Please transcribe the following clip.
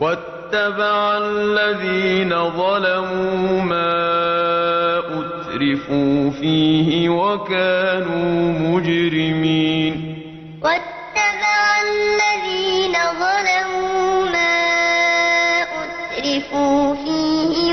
وَاتَّبَعَ الَّذِينَ ظَلَمُوا مَا أُتْرِفُوا فِيهِ وَكَانُوا مُجْرِمِينَ. وَاتَّبَعَ الَّذِينَ ظَلَمُوا مَا أُتْرِفُوا فِيهِ